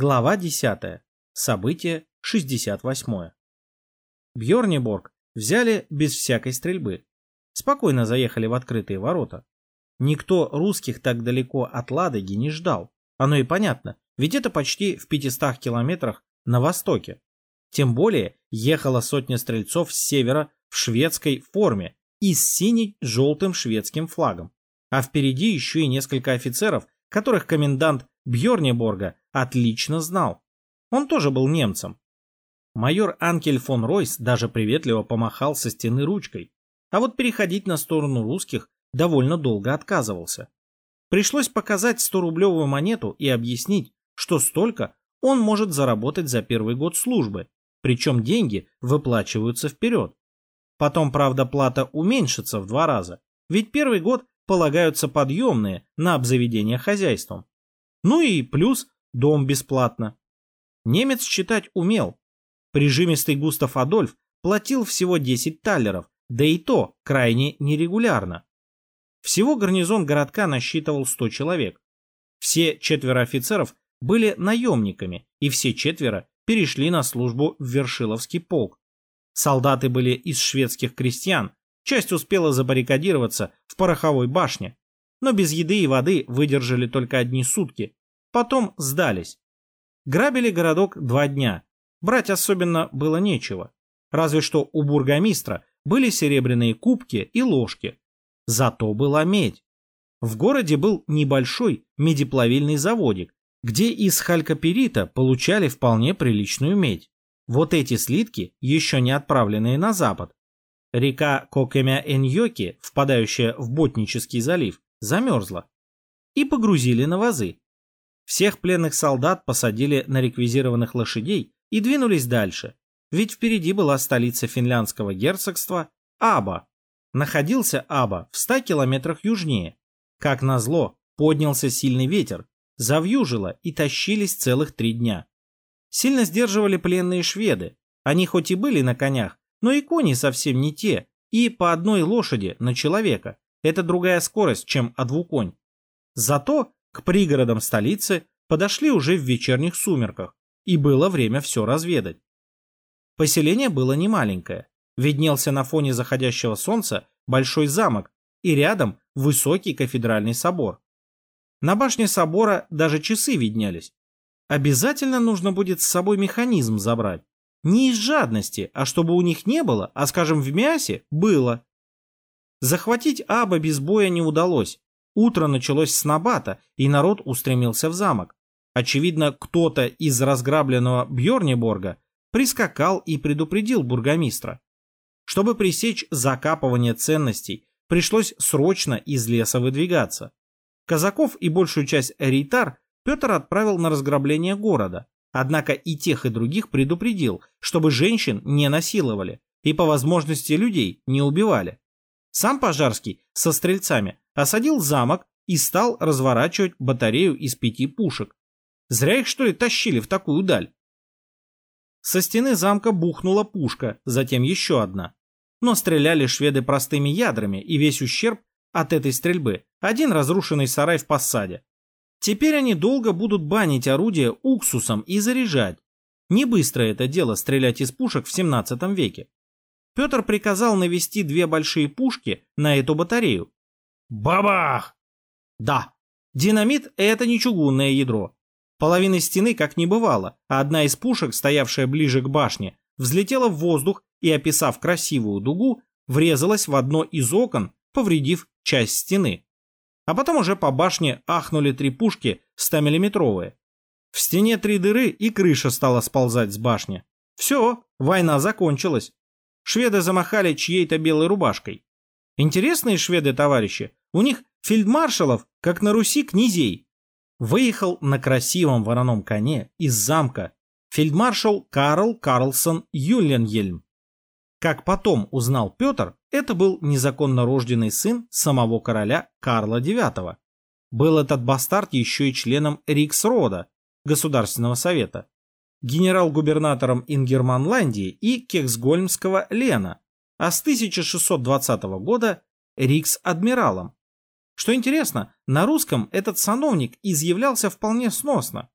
Глава 10. Событие 68. Бьорнеборг взяли без всякой стрельбы. Спокойно заехали в открытые ворота. Никто русских так далеко от Ладоги не ждал. Оно и понятно, ведь это почти в 500 километрах на востоке. Тем более ехала сотня стрельцов с севера в шведской форме и с сине-желтым шведским флагом. А впереди еще и несколько офицеров, которых комендант Бьорнеборга отлично знал. Он тоже был немцем. Майор Анкель фон Ройс даже приветливо помахал со стены ручкой, а вот переходить на сторону русских довольно долго отказывался. Пришлось показать 100-рублевую монету и объяснить, что столько он может заработать за первый год службы, причем деньги выплачиваются вперед. Потом, правда, плата уменьшится в два раза, ведь первый год полагаются подъемные на обзаведение хозяйством. Ну и плюс дом бесплатно. Немец читать умел. Прижимистый Густав Адольф платил всего 10 таллеров, да и то крайне нерегулярно. Всего гарнизон городка насчитывал 100 человек. Все четверо офицеров были наемниками, и все четверо перешли на службу в Вершиловский полк. Солдаты были из шведских крестьян, часть успела забаррикадироваться в пороховой башне, но без еды и воды выдержали только одни сутки, потом сдались. Грабили городок два дня, брать особенно было нечего, разве что у бургомистра были серебряные кубки и ложки, зато была медь. В городе был небольшой медиплавильный заводик, где из халькоперита получали вполне приличную медь. Вот эти слитки, еще не отправленные на запад. Река Кокемя-Эньоки, впадающая в Ботнический залив, замерзла. И погрузили на вазы. Всех пленных солдат посадили на реквизированных лошадей и двинулись дальше, ведь впереди была столица финляндского герцогства Аба. Находился Аба в 100 километрах южнее. Как назло, поднялся сильный ветер, завьюжило и тащились целых три дня. Сильно сдерживали пленные шведы. Они хоть и были на конях, но и кони совсем не те, и по одной лошади на человека. Это другая скорость, чем двуконь. Зато к пригородам столицы подошли уже в вечерних сумерках, и было время все разведать. Поселение было немаленькое. Виднелся на фоне заходящего солнца большой замок и рядом высокий кафедральный собор. На башне собора даже часы виднелись. Обязательно нужно будет с собой механизм забрать. Не из жадности, а чтобы у них не было, а, скажем, в мясе было. Захватить Аба без боя не удалось. Утро началось с набата, и народ устремился в замок. Очевидно, кто-то из разграбленного Бьорнеборга прискакал и предупредил бургомистра. Чтобы пресечь закапывание ценностей, пришлось срочно из леса выдвигаться. Казаков и большую часть рейтар Петр отправил на разграбление города, однако и тех, и других предупредил, чтобы женщин не насиловали и по возможности людей не убивали. Сам Пожарский со стрельцами осадил замок и стал разворачивать батарею из пяти пушек. Зря их, что ли, тащили в такую даль. Со стены замка бухнула пушка, затем еще одна. Но стреляли шведы простыми ядрами, и весь ущерб от этой стрельбы – один разрушенный сарай в посаде. Теперь они долго будут банить орудие уксусом и заряжать. Не быстро это дело стрелять из пушек в 17 веке. Петр приказал навести две большие пушки на эту батарею. Бабах! Да, динамит – это не чугунное ядро. Половины стены как не бывало, а одна из пушек, стоявшая ближе к башне, взлетела в воздух и, описав красивую дугу, врезалась в одно из окон, повредив часть стены. А потом уже по башне ахнули три пушки 100-миллиметровые. В стене три дыры и крыша стала сползать с башни. Все, война закончилась. Шведы замахали чьей-то белой рубашкой. Интересные шведы, товарищи. У них фельдмаршалов, как на Руси, князей. Выехал на красивом вороном коне из замка фельдмаршал Карл Карлсон Юленьельм. Как потом узнал Петр, это был незаконно рожденный сын самого короля Карла IX. Был этот бастард еще и членом Риксрода, Государственного совета, генерал-губернатором Ингерманландии и Кексгольмского Лена, а с 1620 года Рикс-адмиралом. Что интересно, на русском этот сановник изъявлялся вполне сносно.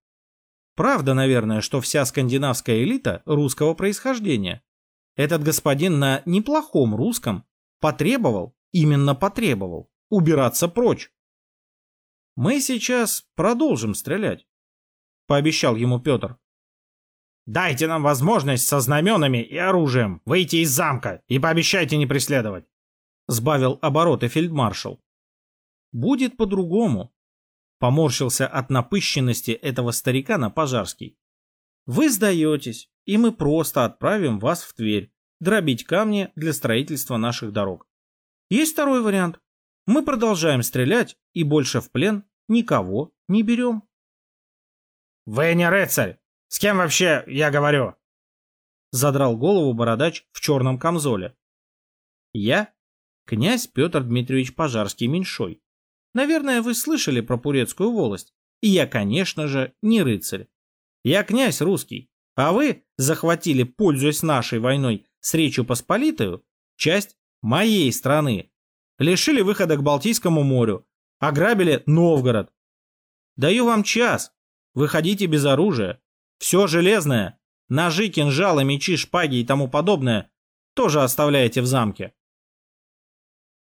Правда, наверное, что вся скандинавская элита русского происхождения. Этот господин на неплохом русском потребовал, именно потребовал, убираться прочь. Мы сейчас продолжим стрелять, пообещал ему Петр. Дайте нам возможность со знаменами и оружием выйти из замка и пообещайте не преследовать. Сбавил обороты фельдмаршал. Будет по-другому. Поморщился от напыщенности этого старика на Пожарский. Вы сдаетесь, и мы просто отправим вас в Тверь, дробить камни для строительства наших дорог. Есть второй вариант. Мы продолжаем стрелять и больше в плен никого не берем. Вы не рыцарь! С кем вообще я говорю? Задрал голову бородач в черном камзоле. Я князь Петр Дмитриевич Пожарский-Меньшой. Наверное, вы слышали про Пурецкую волость. И я, конечно же, не рыцарь. Я князь русский, а вы захватили, пользуясь нашей войной с Речью Посполитою, часть моей страны. Лишили выхода к Балтийскому морю, ограбили Новгород. Даю вам час. Выходите без оружия. Все железное, ножи, кинжалы, мечи, шпаги и тому подобное тоже оставляете в замке.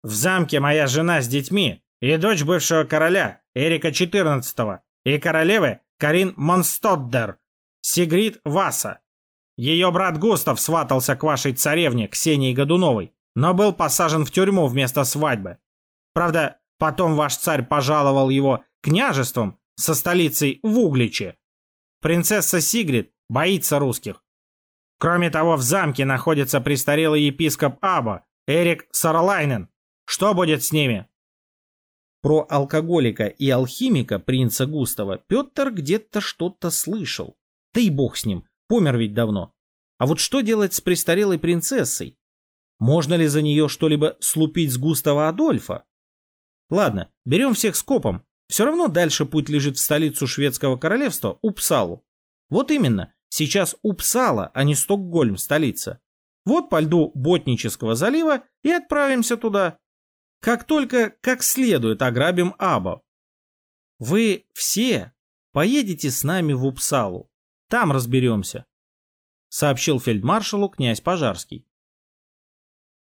В замке моя жена с детьми и дочь бывшего короля Эрика XIV и королевы Карин Монстоддер, Сигрид Васа. Ее брат Густав сватался к вашей царевне Ксении Годуновой, но был посажен в тюрьму вместо свадьбы. Правда, потом ваш царь пожаловал его княжеством со столицей в Угличе. Принцесса Сигрид боится русских. Кроме того, в замке находится престарелый епископ Аба, Эрик Сарлайнен. Что будет с ними? Про алкоголика и алхимика принца Густава Петр где-то что-то слышал. Да и бог с ним, помер ведь давно. А вот что делать с престарелой принцессой? Можно ли за нее что-либо слупить с Густава Адольфа? Ладно, берем всех скопом. Все равно дальше путь лежит в столицу шведского королевства, Упсалу. Вот именно, сейчас Упсала, а не Стокгольм, столица. Вот по льду Ботнического залива и отправимся туда. Как только как следует ограбим Або. Вы все поедете с нами в Упсалу. Там разберемся, сообщил фельдмаршалу князь Пожарский.